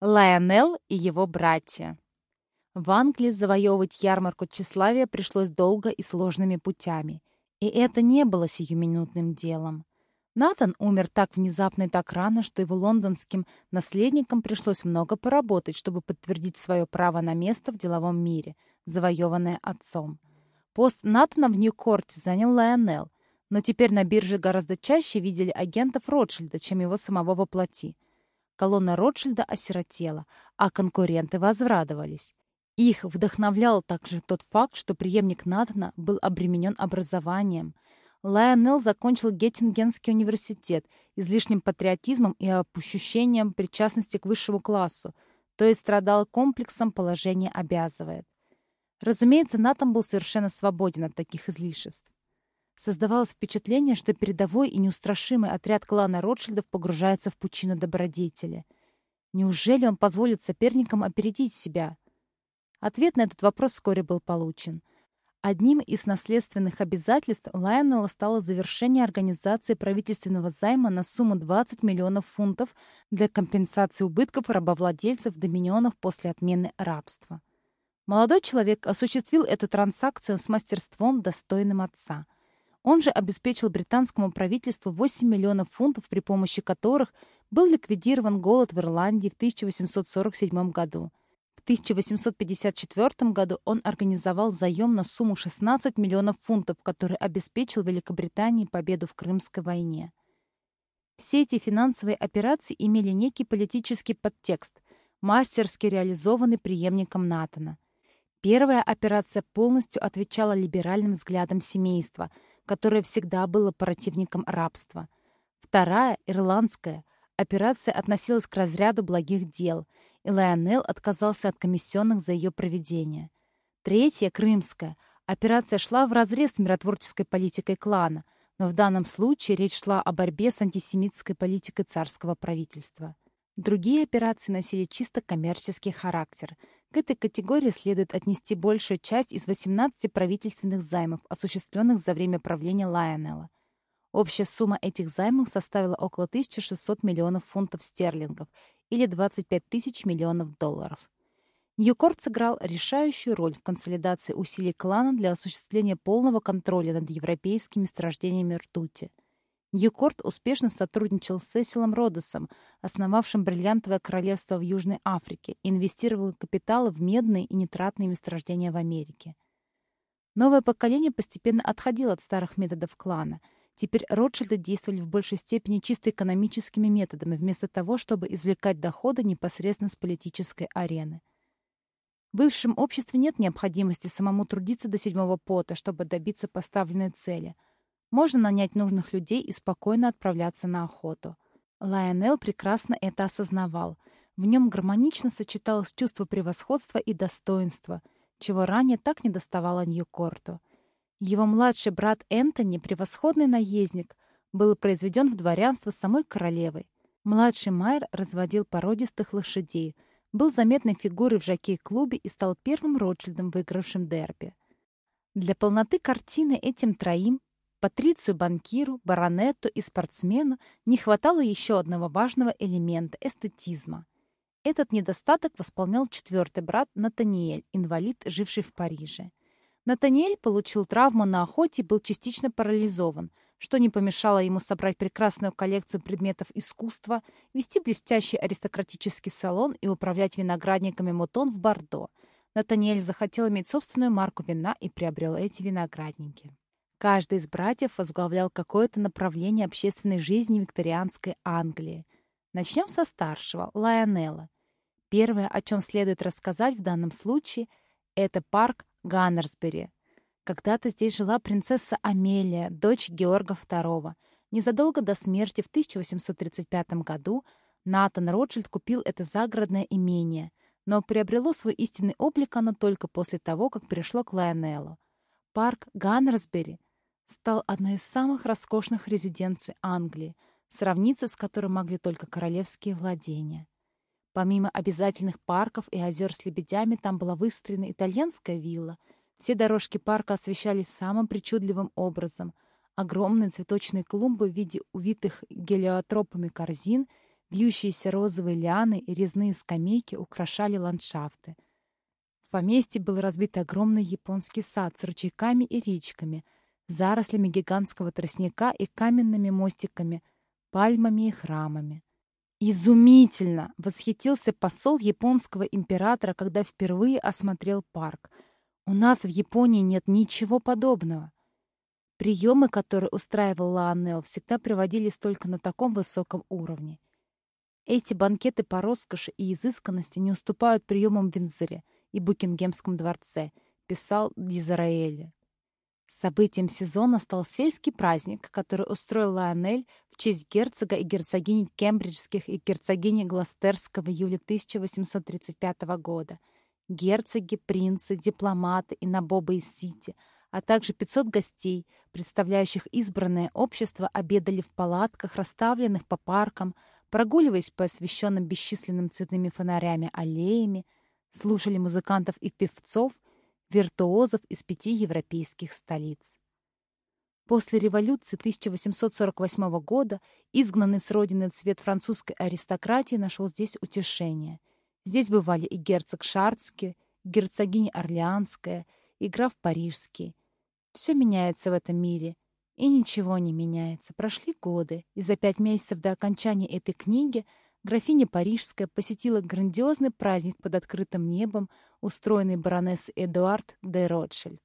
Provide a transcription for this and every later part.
Лайонел и его братья. В Англии завоевывать ярмарку тщеславия пришлось долго и сложными путями. И это не было сиюминутным делом. Натан умер так внезапно и так рано, что его лондонским наследникам пришлось много поработать, чтобы подтвердить свое право на место в деловом мире, завоеванное отцом. Пост Натана в Нью-Корте занял Лайонел, но теперь на бирже гораздо чаще видели агентов Ротшильда, чем его самого воплоти. Колонна Ротшильда осиротела, а конкуренты возрадовались. Их вдохновлял также тот факт, что преемник Натана был обременен образованием. Лайонел закончил Геттингенский университет излишним патриотизмом и ощущением причастности к высшему классу, то есть страдал комплексом «положение обязывает». Разумеется, Натан был совершенно свободен от таких излишеств. Создавалось впечатление, что передовой и неустрашимый отряд клана Ротшильдов погружается в пучину добродетели. Неужели он позволит соперникам опередить себя? Ответ на этот вопрос вскоре был получен. Одним из наследственных обязательств Лайонелла стало завершение организации правительственного займа на сумму 20 миллионов фунтов для компенсации убытков рабовладельцев доминионах после отмены рабства. Молодой человек осуществил эту транзакцию с мастерством, достойным отца – он же обеспечил британскому правительству 8 миллионов фунтов, при помощи которых был ликвидирован голод в Ирландии в 1847 году. В 1854 году он организовал заем на сумму 16 миллионов фунтов, который обеспечил Великобритании победу в Крымской войне. Все эти финансовые операции имели некий политический подтекст, мастерски реализованный преемником Натана. Первая операция полностью отвечала либеральным взглядам семейства – которое всегда было противником рабства. Вторая, ирландская, операция относилась к разряду благих дел, и Лайонел отказался от комиссионных за ее проведение. Третья, крымская, операция шла вразрез с миротворческой политикой клана, но в данном случае речь шла о борьбе с антисемитской политикой царского правительства. Другие операции носили чисто коммерческий характер – к этой категории следует отнести большую часть из 18 правительственных займов, осуществленных за время правления Лайонелла. Общая сумма этих займов составила около 1600 миллионов фунтов стерлингов или 25 тысяч миллионов долларов. Ньюкорт сыграл решающую роль в консолидации усилий клана для осуществления полного контроля над европейскими месторождениями ртути – Ньюкорт успешно сотрудничал с Сесилом Родосом, основавшим бриллиантовое королевство в Южной Африке, и инвестировал капиталы в медные и нитратные месторождения в Америке. Новое поколение постепенно отходило от старых методов клана. Теперь Ротшильды действовали в большей степени чисто экономическими методами, вместо того, чтобы извлекать доходы непосредственно с политической арены. В бывшем обществе нет необходимости самому трудиться до седьмого пота, чтобы добиться поставленной цели – можно нанять нужных людей и спокойно отправляться на охоту. Лайонел прекрасно это осознавал. В нем гармонично сочеталось чувство превосходства и достоинства, чего ранее так не доставало Ньюкорту. Его младший брат Энтони, превосходный наездник, был произведен в дворянство самой королевой. Младший Майер разводил породистых лошадей, был заметной фигурой в жокей-клубе и стал первым Ротшильдом, выигравшим дерби. Для полноты картины этим троим Патрицию банкиру, баронету и спортсмену не хватало еще одного важного элемента – эстетизма. Этот недостаток восполнял четвертый брат Натаниэль, инвалид, живший в Париже. Натаниэль получил травму на охоте и был частично парализован, что не помешало ему собрать прекрасную коллекцию предметов искусства, вести блестящий аристократический салон и управлять виноградниками Мутон в Бордо. Натаниэль захотел иметь собственную марку вина и приобрел эти виноградники. Каждый из братьев возглавлял какое-то направление общественной жизни викторианской Англии. Начнем со старшего, Лайонелла. Первое, о чем следует рассказать в данном случае, это парк Ганнерсбери. Когда-то здесь жила принцесса Амелия, дочь Георга II. Незадолго до смерти в 1835 году Натан Ротшильд купил это загородное имение, но приобрело свой истинный облик оно только после того, как пришло к Лайонеллу. Парк Ганнерсбери стал одной из самых роскошных резиденций Англии, сравниться с которой могли только королевские владения. Помимо обязательных парков и озер с лебедями, там была выстроена итальянская вилла. Все дорожки парка освещались самым причудливым образом. Огромные цветочные клумбы в виде увитых гелиотропами корзин, Вьющиеся розовые лианы и резные скамейки украшали ландшафты. В поместье был разбит огромный японский сад с ручейками и речками, зарослями гигантского тростника и каменными мостиками, пальмами и храмами. «Изумительно!» — восхитился посол японского императора, когда впервые осмотрел парк. «У нас в Японии нет ничего подобного». Приемы, которые устраивал Лаонел, всегда приводились только на таком высоком уровне. Эти банкеты по роскоши и изысканности не уступают приемам в Виндзоре и Букингемском дворце, писал Дизраэли. Событием сезона стал сельский праздник, который устроил Лайонель в честь герцога и герцогини Кембриджских и герцогини Гластерского в июле 1835 года. Герцоги, принцы, дипломаты и набобы из Сити, а также 500 гостей, представляющих избранное общество, обедали в палатках, расставленных по паркам, прогуливаясь по освещенным бесчисленным цветными фонарями аллеями, слушали музыкантов и певцов, виртуозов из пяти европейских столиц. После революции 1848 года изгнанный с родины цвет французской аристократии нашел здесь утешение. Здесь бывали и герцог Шарцкий, герцогиня Орлеанская, и граф Парижский. Все меняется в этом мире — и ничего не меняется. Прошли годы, и за пять месяцев до окончания этой книги графиня Парижская посетила грандиозный праздник под открытым небом, устроенный баронессой Эдуард де Ротшильд.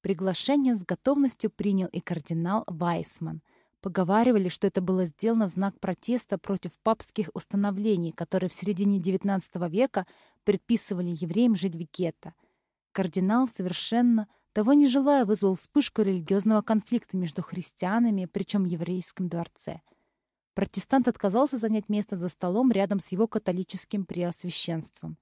Приглашение с готовностью принял и кардинал Вайсман. Поговаривали, что это было сделано в знак протеста против папских установлений, которые в середине XIX века предписывали евреям жить в гетто. Кардинал совершенно того не желая, вызвал вспышку религиозного конфликта между христианами, причем в еврейском дворце. Протестант отказался занять место за столом рядом с его католическим преосвященством.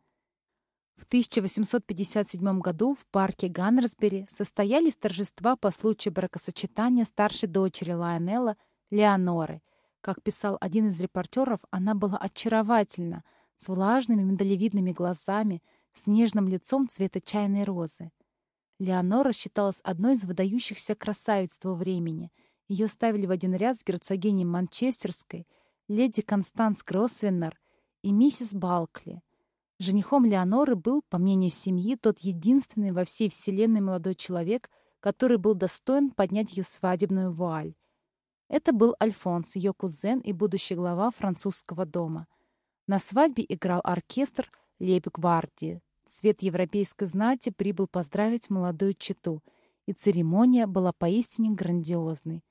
В 1857 году в парке Ганнерсбери состоялись торжества по случаю бракосочетания старшей дочери Лайонелла Леоноры. Как писал один из репортеров, она была очаровательна, с влажными миндалевидными глазами, с нежным лицом цвета чайной розы. Леонора считалась одной из выдающихся красавиц того времени. Ее ставили в один ряд с герцогиней Манчестерской, леди Констанс Гроссвеннер и миссис Балкли. Женихом Леоноры был, по мнению семьи, тот единственный во всей вселенной молодой человек, который был достоин поднять ее свадебную вуаль. Это был Альфонс, ее кузен и будущий глава французского дома. На свадьбе играл оркестр Лейб-гвардии, Цвет европейской знати прибыл поздравить молодую чету, и церемония была поистине грандиозной.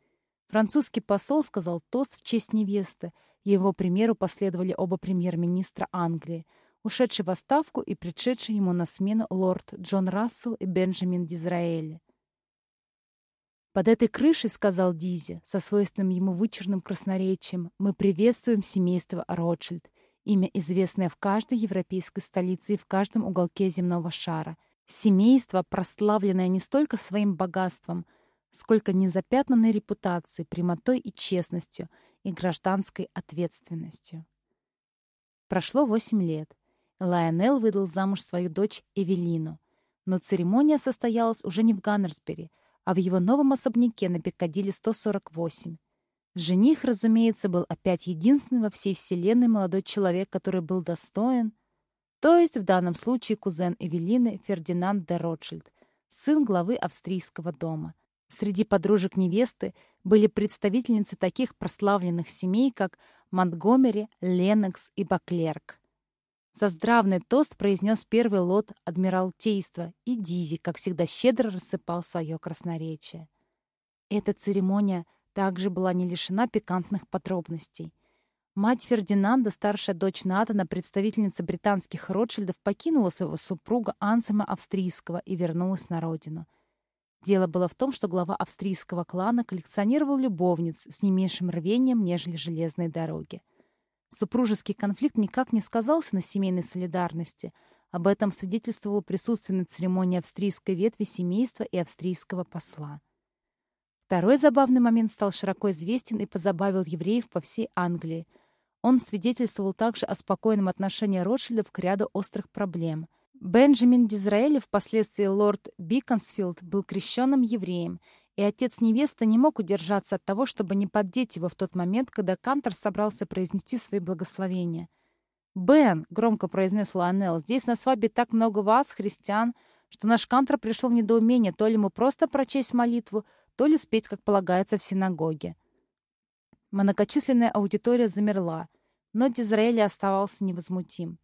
Французский посол сказал тост в честь невесты, его примеру последовали оба премьер-министра Англии, ушедший в отставку и пришедший ему на смену лорд Джон Рассел и Бенджамин Дизраэли. «Под этой крышей, — сказал Дизи, со свойственным ему вычурным красноречием, — мы приветствуем семейство Ротшильд, имя, известное в каждой европейской столице и в каждом уголке земного шара. Семейство, прославленное не столько своим богатством, сколько незапятнанной репутацией, прямотой и честностью, и гражданской ответственностью. Прошло восемь лет. Лайонел выдал замуж свою дочь Эвелину. Но церемония состоялась уже не в Ганнерсбери, а в его новом особняке на Пикадилли 148. Жених, разумеется, был опять единственный во всей вселенной молодой человек, который был достоин, то есть в данном случае кузен Эвелины Фердинанд де Ротшильд, сын главы австрийского дома. Среди подружек невесты были представительницы таких прославленных семей, как Монтгомери, Ленокс и Баклерк. Создравный тост произнес первый лот Адмиралтейства, и Дизи, как всегда, щедро рассыпал свое красноречие. Эта церемония также была не лишена пикантных подробностей. Мать Фердинанда, старшая дочь Натана, представительница британских Ротшильдов, покинула своего супруга Ансема Австрийского и вернулась на родину. Дело было в том, что глава австрийского клана коллекционировал любовниц с не меньшим рвением, нежели железные дороги. Супружеский конфликт никак не сказался на семейной солидарности. Об этом свидетельствовало присутствие на церемонии австрийской ветви семейства и австрийского посла. Второй забавный момент стал широко известен и позабавил евреев по всей Англии. Он свидетельствовал также о спокойном отношении Ротшильдов к ряду острых проблем. Бенджамин Дизраэли, впоследствии лорд Биконсфилд, был крещенным евреем, и отец невесты не мог удержаться от того, чтобы не поддеть его в тот момент, когда Кантор собрался произнести свои благословения. «Бен», — громко произнес Лайонелл, — «здесь на свадьбе так много вас, христиан, что наш Кантор пришел в недоумение, то ли ему просто прочесть молитву, то ли спеть, как полагается, в синагоге». Многочисленная аудитория замерла, но Дизраэль оставался невозмутим.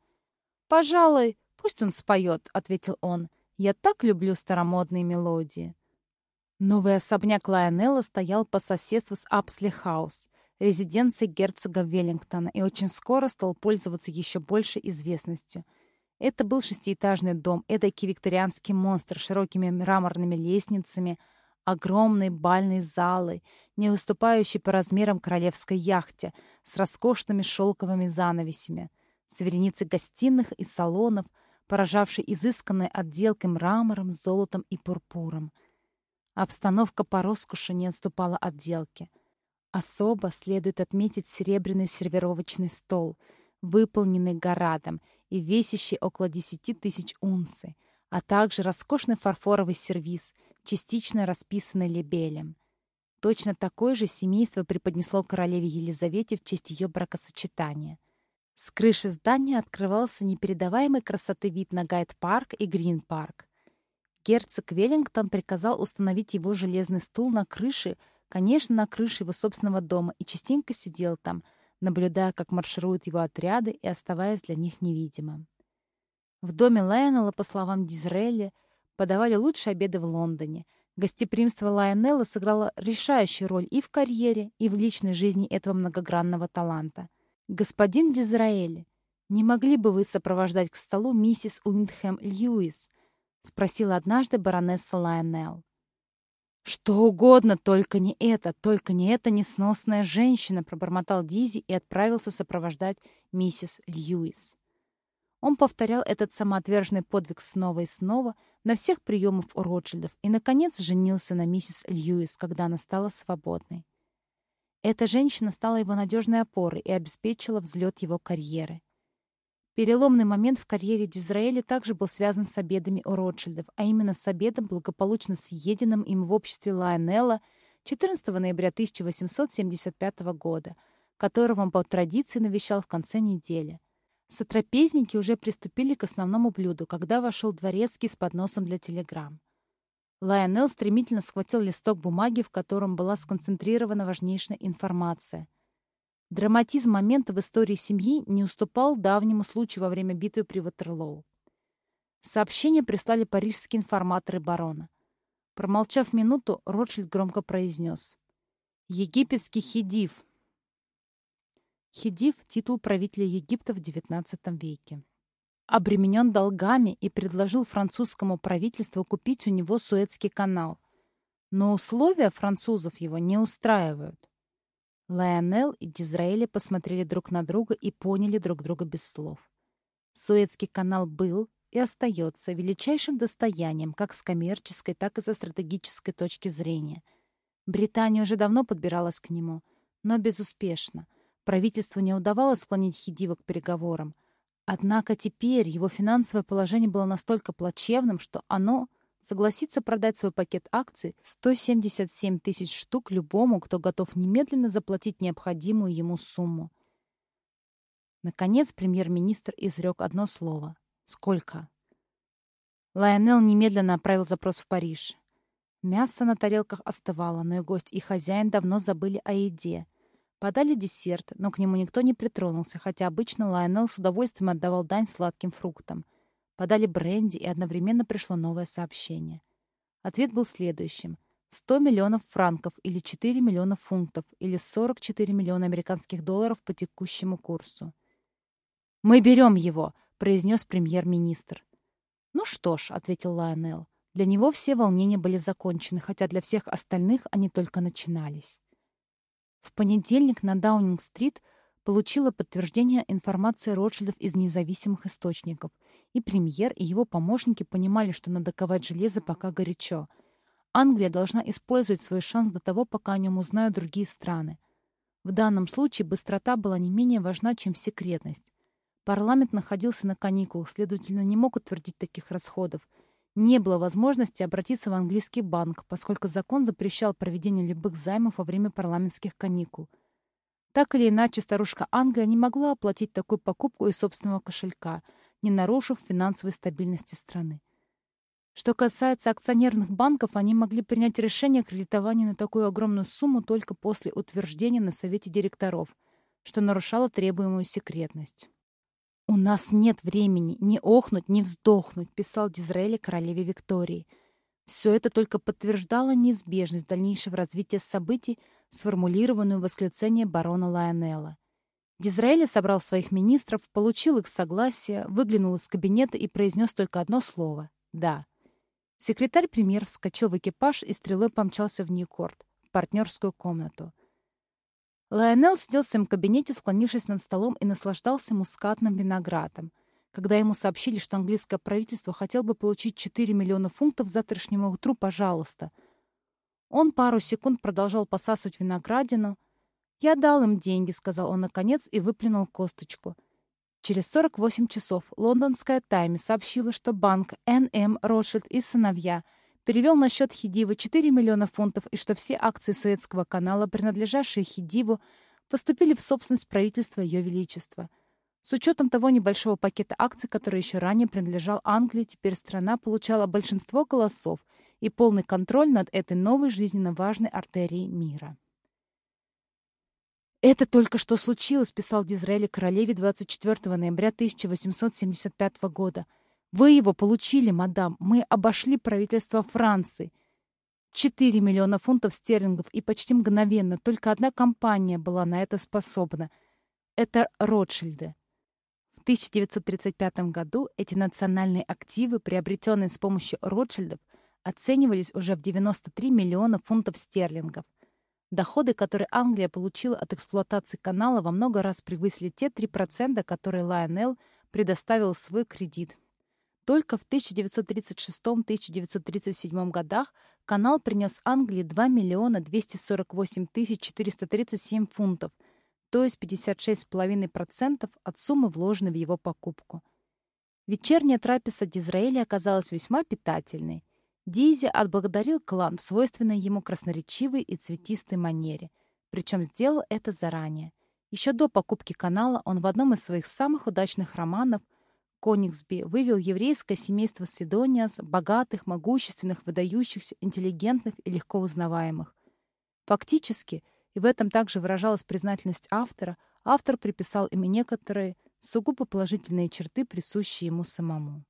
«Пожалуй, пусть он споет», — ответил он. «Я так люблю старомодные мелодии». Новый особняк Лайонелла стоял по соседству с Апсли Хаус, резиденцией герцога Веллингтона, и очень скоро стал пользоваться еще большей известностью. Это был шестиэтажный дом, эдакий викторианский монстр с широкими мраморными лестницами, огромной бальной залой, не выступающей по размерам королевской яхте, с роскошными шелковыми занавесями, с вереницей гостиных и салонов, поражавшей изысканной отделкой мрамором, золотом и пурпуром — Обстановка по роскоши не отступала от делки. Особо следует отметить серебряный сервировочный стол, выполненный горадом и весящий около 10 тысяч унций, а также роскошный фарфоровый сервиз, частично расписанный лебелем. Точно такое же семейство преподнесло королеве Елизавете в честь ее бракосочетания. С крыши здания открывался непередаваемой красоты вид на Гайд-парк и Грин-парк. Герцог Веллингтон приказал установить его железный стул на крыше, конечно, на крыше его собственного дома, и частенько сидел там, наблюдая, как маршируют его отряды и оставаясь для них невидимым. В доме Лайонелла, по словам Дизрелли, подавали лучшие обеды в Лондоне. Гостеприимство Лайонелла сыграло решающую роль и в карьере, и в личной жизни этого многогранного таланта. «Господин Дизраэль, не могли бы вы сопровождать к столу миссис Уиндхэм Льюис?» — спросила однажды баронесса Лайонелл. «Что угодно, только не это, только не эта несносная женщина», — пробормотал Дизи и отправился сопровождать миссис Льюис. Он повторял этот самоотверженный подвиг снова и снова на всех приемах у Ротшильдов и, наконец, женился на миссис Льюис, когда она стала свободной. Эта женщина стала его надежной опорой и обеспечила взлет его карьеры. Переломный момент в карьере Дизраэля также был связан с обедами у Ротшильдов, а именно с обедом, благополучно съеденным им в обществе Лайонелла 14 ноября 1875 года, которого он по традиции навещал в конце недели. Сотрапезники уже приступили к основному блюду, когда вошел дворецкий с подносом для телеграмм. Лайонелл стремительно схватил листок бумаги, в котором была сконцентрирована важнейшая информация — Драматизм момента в истории семьи не уступал давнему случаю во время битвы при Ватерлоу. Сообщение прислали парижские информаторы барона. Промолчав минуту, Ротшильд громко произнес. «Египетский Хидив». Хидив — титул правителя Египта в XIX веке. Обременен долгами и предложил французскому правительству купить у него Суэцкий канал. Но условия французов его не устраивают. Лайонел и Дизраэли посмотрели друг на друга и поняли друг друга без слов. Суэцкий канал был и остается величайшим достоянием как с коммерческой, так и со стратегической точки зрения. Британия уже давно подбиралась к нему, но безуспешно. Правительству не удавалось склонить Хидива к переговорам. Однако теперь его финансовое положение было настолько плачевным, что оно согласится продать свой пакет акций 177 тысяч штук любому, кто готов немедленно заплатить необходимую ему сумму. Наконец премьер-министр изрек одно слово. «Сколько?» Лайонел немедленно отправил запрос в Париж. Мясо на тарелках остывало, но и гость, и хозяин давно забыли о еде. Подали десерт, но к нему никто не притронулся, хотя обычно Лайонел с удовольствием отдавал дань сладким фруктам. Подали бренди, и одновременно пришло новое сообщение. Ответ был следующим. 100 миллионов франков или 4 миллиона фунтов или 44 миллиона американских долларов по текущему курсу. «Мы берем его», — произнес премьер-министр. «Ну что ж», — ответил Лайонелл, — «для него все волнения были закончены, хотя для всех остальных они только начинались». В понедельник на Даунинг-стрит получила подтверждение информации Ротшильдов из независимых источников — и премьер, и его помощники понимали, что надо ковать железо пока горячо. Англия должна использовать свой шанс до того, пока о нем узнают другие страны. В данном случае быстрота была не менее важна, чем секретность. Парламент находился на каникулах, следовательно, не мог утвердить таких расходов. не было возможности обратиться в английский банк, поскольку закон запрещал проведение любых займов во время парламентских каникул. Так или иначе, старушка Англия не могла оплатить такую покупку из собственного кошелька, не нарушив финансовой стабильности страны. Что касается акционерных банков, они могли принять решение о кредитовании на такую огромную сумму только после утверждения на совете директоров, что нарушало требуемую секретность. «У нас нет времени ни охнуть, ни вздохнуть», — писал Дизраэли королеве Виктории. Все это только подтверждало неизбежность дальнейшего развития событий, сформулированную в восклицании барона Лайонелла. Дизраэли собрал своих министров, получил их согласие, выглянул из кабинета и произнес только одно слово — «да». Секретарь премьер вскочил в экипаж и стрелой помчался в Ньюкорт, в партнерскую комнату. Лайонел сидел в своем кабинете, склонившись над столом и наслаждался мускатным виноградом. Когда ему сообщили, что английское правительство хотел бы получить 4 миллиона фунтов завтрашнему утру, пожалуйста. Он пару секунд продолжал посасывать виноградину. «Я дал им деньги», — сказал он наконец и выплюнул косточку. Через 48 часов лондонская «Тайм» сообщила, что банк Н.М. Ротшильд и сыновья — перевел на счет Хидивы 4 миллиона фунтов и что все акции Суэцкого канала, принадлежавшие Хидиву, поступили в собственность правительства Ее Величества. С учетом того небольшого пакета акций, который еще ранее принадлежал Англии, теперь страна получала большинство голосов и полный контроль над этой новой жизненно важной артерией мира. «Это только что случилось», — писал Дизраэли королеве 24 ноября 1875 года — вы его получили, мадам. Мы обошли правительство Франции. 4 миллиона фунтов стерлингов, и почти мгновенно только одна компания была на это способна. Это Ротшильды. В 1935 году эти национальные активы, приобретенные с помощью Ротшильдов, оценивались уже в 93 миллиона фунтов стерлингов. Доходы, которые Англия получила от эксплуатации канала, во много раз превысили те 3%, которые Лайонелл предоставил свой кредит только в 1936-1937 годах канал принес Англии 2 миллиона 248 тысяч 437 фунтов, то есть 56,5% от суммы, вложенной в его покупку. Вечерняя трапеза Дизраэли оказалась весьма питательной. Дизи отблагодарил клан в свойственной ему красноречивой и цветистой манере, причем сделал это заранее. Еще до покупки канала он в одном из своих самых удачных романов – Кониксби вывел еврейское семейство Сидониас, богатых, могущественных, выдающихся, интеллигентных и легко узнаваемых. Фактически, и в этом также выражалась признательность автора, автор приписал им некоторые сугубо положительные черты, присущие ему самому.